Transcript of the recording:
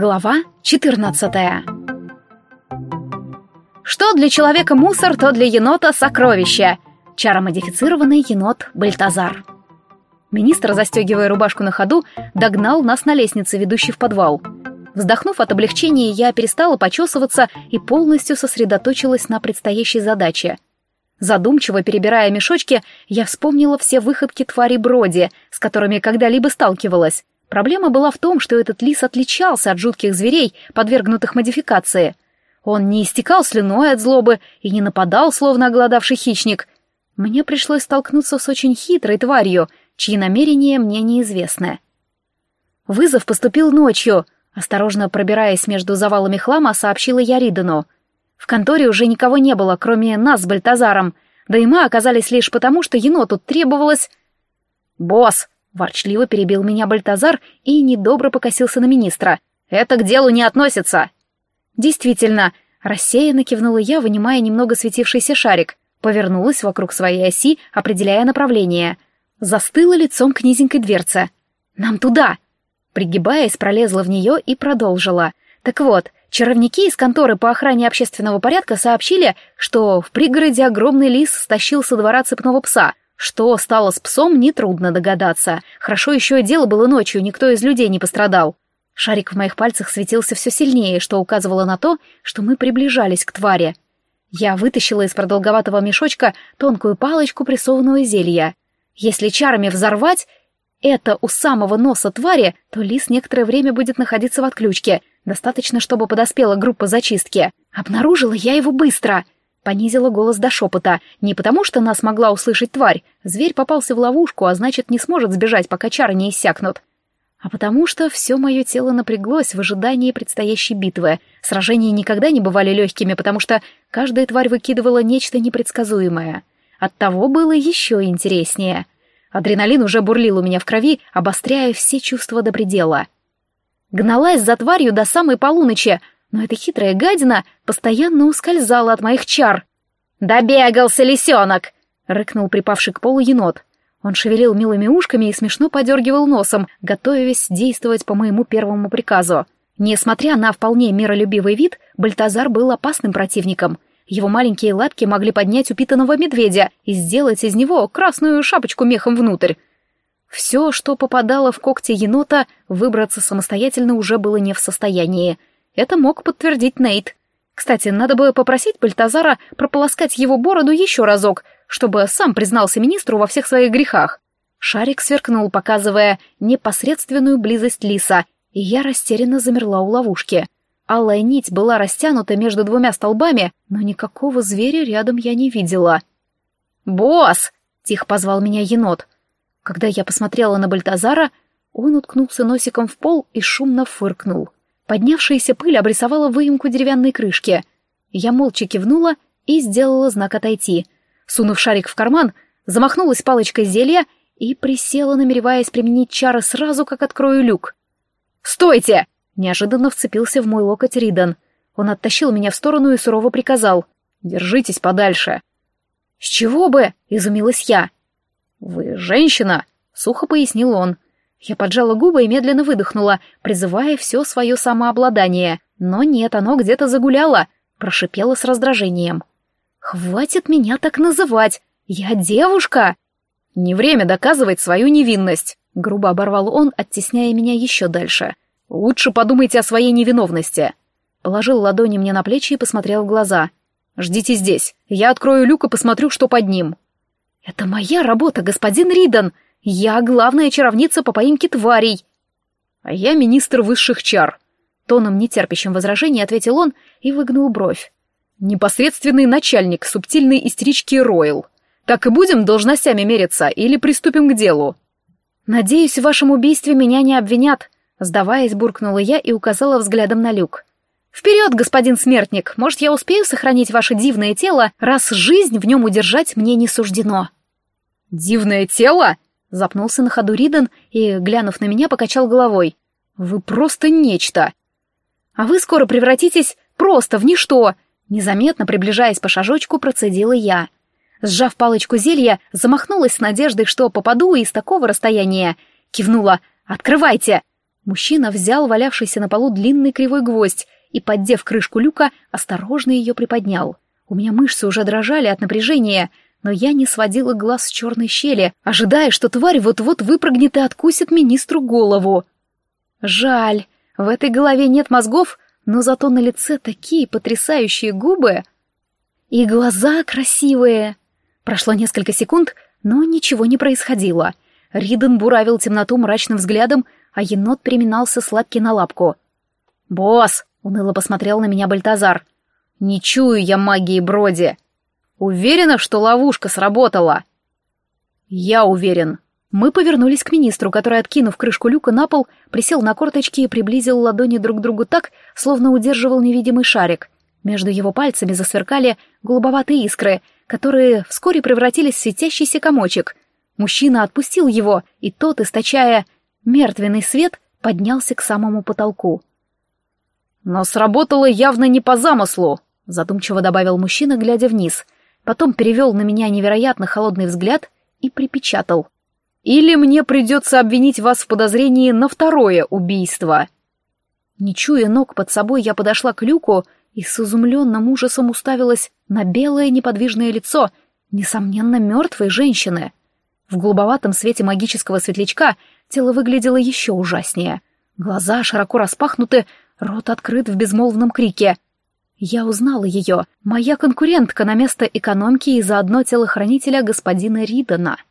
Глава 14 Что для человека мусор, то для енота сокровище. Чаромодифицированный енот Бальтазар. Министр, застегивая рубашку на ходу, догнал нас на лестнице, ведущей в подвал. Вздохнув от облегчения, я перестала почесываться и полностью сосредоточилась на предстоящей задаче. Задумчиво перебирая мешочки, я вспомнила все выходки твари Броди, с которыми когда-либо сталкивалась. Проблема была в том, что этот лис отличался от жутких зверей, подвергнутых модификации. Он не истекал слюной от злобы и не нападал, словно оголодавший хищник. Мне пришлось столкнуться с очень хитрой тварью, чьи намерения мне неизвестны. Вызов поступил ночью. Осторожно пробираясь между завалами хлама, сообщила я Ридану. В конторе уже никого не было, кроме нас с Бальтазаром, да и мы оказались лишь потому, что еноту требовалось... «Босс!» Ворчливо перебил меня Бальтазар и недобро покосился на министра. «Это к делу не относится!» «Действительно!» — рассеянно кивнула я, вынимая немного светившийся шарик. Повернулась вокруг своей оси, определяя направление. Застыла лицом к низенькой дверце. «Нам туда!» Пригибаясь, пролезла в нее и продолжила. «Так вот, чаровники из конторы по охране общественного порядка сообщили, что в пригороде огромный лис стащил со двора цепного пса — что стало с псом, нетрудно догадаться. Хорошо еще и дело было ночью, никто из людей не пострадал. Шарик в моих пальцах светился все сильнее, что указывало на то, что мы приближались к твари. Я вытащила из продолговатого мешочка тонкую палочку прессованного зелья. Если чарами взорвать это у самого носа твари, то лис некоторое время будет находиться в отключке. Достаточно, чтобы подоспела группа зачистки. Обнаружила я его быстро — Понизила голос до шепота. Не потому, что нас могла услышать тварь. Зверь попался в ловушку, а значит, не сможет сбежать, пока чары не иссякнут. А потому что все мое тело напряглось в ожидании предстоящей битвы. Сражения никогда не бывали легкими, потому что каждая тварь выкидывала нечто непредсказуемое. Оттого было еще интереснее. Адреналин уже бурлил у меня в крови, обостряя все чувства до предела. Гналась за тварью до самой полуночи, но эта хитрая гадина постоянно ускользала от моих чар. «Добегался лисенок!» — рыкнул припавший к полу енот. Он шевелил милыми ушками и смешно подергивал носом, готовясь действовать по моему первому приказу. Несмотря на вполне миролюбивый вид, Бальтазар был опасным противником. Его маленькие лапки могли поднять упитанного медведя и сделать из него красную шапочку мехом внутрь. Все, что попадало в когти енота, выбраться самостоятельно уже было не в состоянии — это мог подтвердить Нейт. Кстати, надо бы попросить Бальтазара прополоскать его бороду еще разок, чтобы сам признался министру во всех своих грехах. Шарик сверкнул, показывая непосредственную близость лиса, и я растерянно замерла у ловушки. Алая нить была растянута между двумя столбами, но никакого зверя рядом я не видела. «Босс!» — тихо позвал меня енот. Когда я посмотрела на Бальтазара, он уткнулся носиком в пол и шумно фыркнул. Поднявшаяся пыль обрисовала выемку деревянной крышки. Я молча кивнула и сделала знак отойти. Сунув шарик в карман, замахнулась палочкой зелья и присела, намереваясь применить чары сразу, как открою люк. «Стойте!» — неожиданно вцепился в мой локоть Ридан. Он оттащил меня в сторону и сурово приказал. «Держитесь подальше». «С чего бы?» — изумилась я. «Вы женщина?» — сухо пояснил он. Я поджала губы и медленно выдохнула, призывая все свое самообладание. Но нет, оно где-то загуляло, прошипело с раздражением. «Хватит меня так называть! Я девушка!» «Не время доказывать свою невинность!» — грубо оборвал он, оттесняя меня еще дальше. «Лучше подумайте о своей невиновности!» Положил ладони мне на плечи и посмотрел в глаза. «Ждите здесь. Я открою люк и посмотрю, что под ним». «Это моя работа, господин Ридан!» Я главная чаровница по поимке тварей. А я министр высших чар. Тоном нетерпящим возражений ответил он и выгнул бровь. Непосредственный начальник субтильной истерички Ройл. Так и будем должностями мериться или приступим к делу? Надеюсь, в вашем убийстве меня не обвинят. Сдаваясь, буркнула я и указала взглядом на люк. «Вперед, господин смертник! Может, я успею сохранить ваше дивное тело, раз жизнь в нем удержать мне не суждено?» «Дивное тело?» Запнулся на ходу Ридан и, глянув на меня, покачал головой. «Вы просто нечто!» «А вы скоро превратитесь просто в ничто!» Незаметно приближаясь по шажочку, процедила я. Сжав палочку зелья, замахнулась с надеждой, что попаду из такого расстояния. Кивнула «Открывайте!» Мужчина взял валявшийся на полу длинный кривой гвоздь и, поддев крышку люка, осторожно ее приподнял. У меня мышцы уже дрожали от напряжения, но я не сводила глаз с черной щели, ожидая, что тварь вот-вот выпрыгнет и откусит министру голову. Жаль, в этой голове нет мозгов, но зато на лице такие потрясающие губы. И глаза красивые. Прошло несколько секунд, но ничего не происходило. Риден буравил темноту мрачным взглядом, а енот приминался с на лапку. «Босс!» — уныло посмотрел на меня Бальтазар. «Не чую я магии Броди. Уверена, что ловушка сработала?» «Я уверен». Мы повернулись к министру, который, откинув крышку люка на пол, присел на корточки и приблизил ладони друг к другу так, словно удерживал невидимый шарик. Между его пальцами засверкали голубоватые искры, которые вскоре превратились в светящийся комочек. Мужчина отпустил его, и тот, источая мертвенный свет, поднялся к самому потолку. «Но сработало явно не по замыслу», — задумчиво добавил мужчина, глядя вниз — потом перевел на меня невероятно холодный взгляд и припечатал. «Или мне придется обвинить вас в подозрении на второе убийство». Не чуя ног под собой, я подошла к люку и с изумленным ужасом уставилась на белое неподвижное лицо, несомненно, мертвой женщины. В голубоватом свете магического светлячка тело выглядело еще ужаснее. Глаза широко распахнуты, рот открыт в безмолвном крике — я узнала ее, моя конкурентка на место экономки и заодно телохранителя господина Ридана —